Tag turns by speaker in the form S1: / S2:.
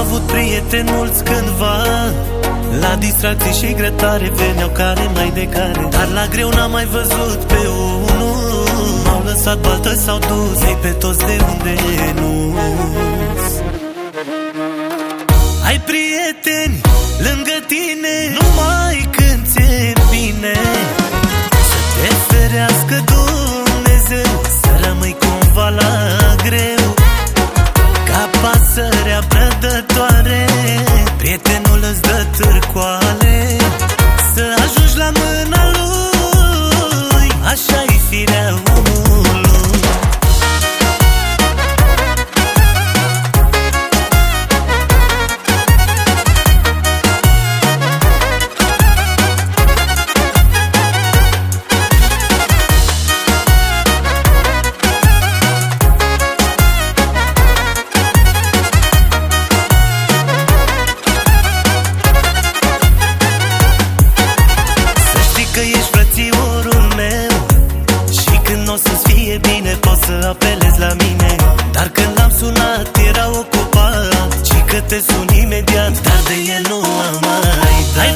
S1: avut prieteni mulți cândva. La distracții și grătare veneau care mai de care. Dar la greu n-am mai văzut pe unul. M-au lăsat baltă sau dus Ei pe toți de unde nu quale n-o să-ți fie bine Poți să apelezi la mine. Dar când l-am sunat era ocupat Și că te sun imediat. Dar de el nu am mai dat. Ai